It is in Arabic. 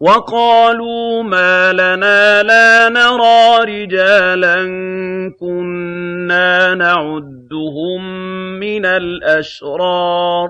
وَقَالُوا مَا لَنَا لَا نَرَىٰ رِجَالًا كُنَّا نَعُدُّهُم مِّنَ الْأَشْرَارِ.